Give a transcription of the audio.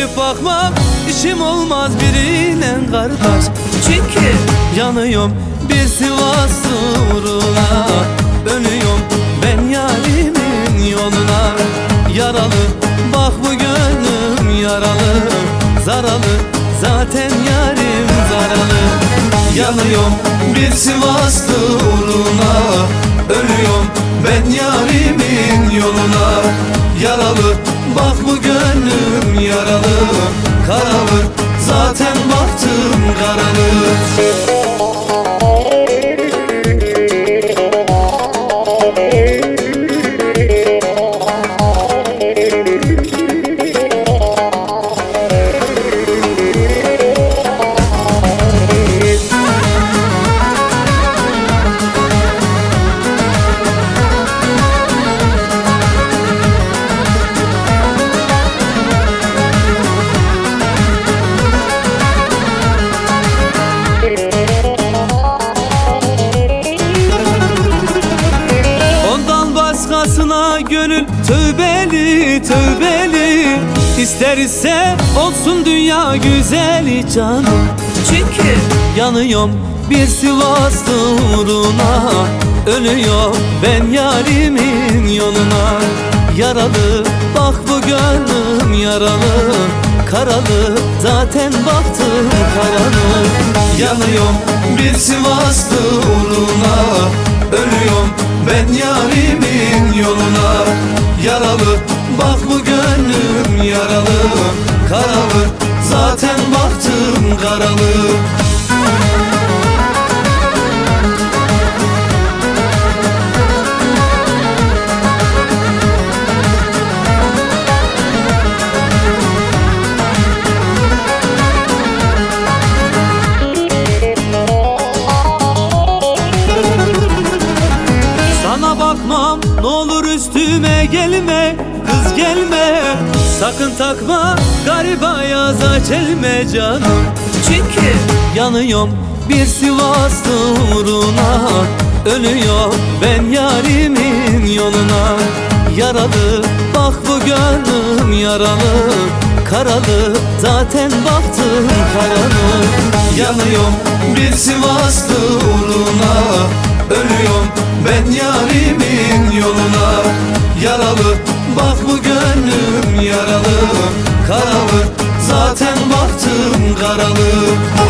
Dönüp bakmam işim olmaz birine kardeş. Çünkü yanıyorum bir Sivas uğruna. Ölüyorum ben yarimin yoluna. Yaralı bak bu gönlüm yaralı. Zaralı zaten yarim zaralı. Yanıyorum bir Sivaslı uğruna. Ölüyorum ben yarimin yoluna. Yaralı bak bu gönlüm Karalı zaten baktım karalı başkasına gönül tövbeli tövbeli. İsterse olsun dünya güzeli canım Çünkü yanıyorum bir Sivaslı uğruna. Ölüyor ben yarimin yoluna. Yaralı bak bu gönlüm yaralı. Karalı zaten baktım karalı. Yanıyorum bir Sivaslı uğruna. Ölüyorum ben yarimin Yaralı. Bak bu gönlüm yaralı. Karalı zaten baktım karalı üstüme gelme Kız gelme. Sakın takma gariba yaza çelme canım Çünkü yanıyorum bir Sivaslı uğruna Ölüyor ben yarimin yoluna. Yaralı bak bu gönlüm yaralı. Karalı zaten baktım karalı Yanıyorum bir Sivaslı uğruna Ölüyorum ben yarimin zaten baktım karalı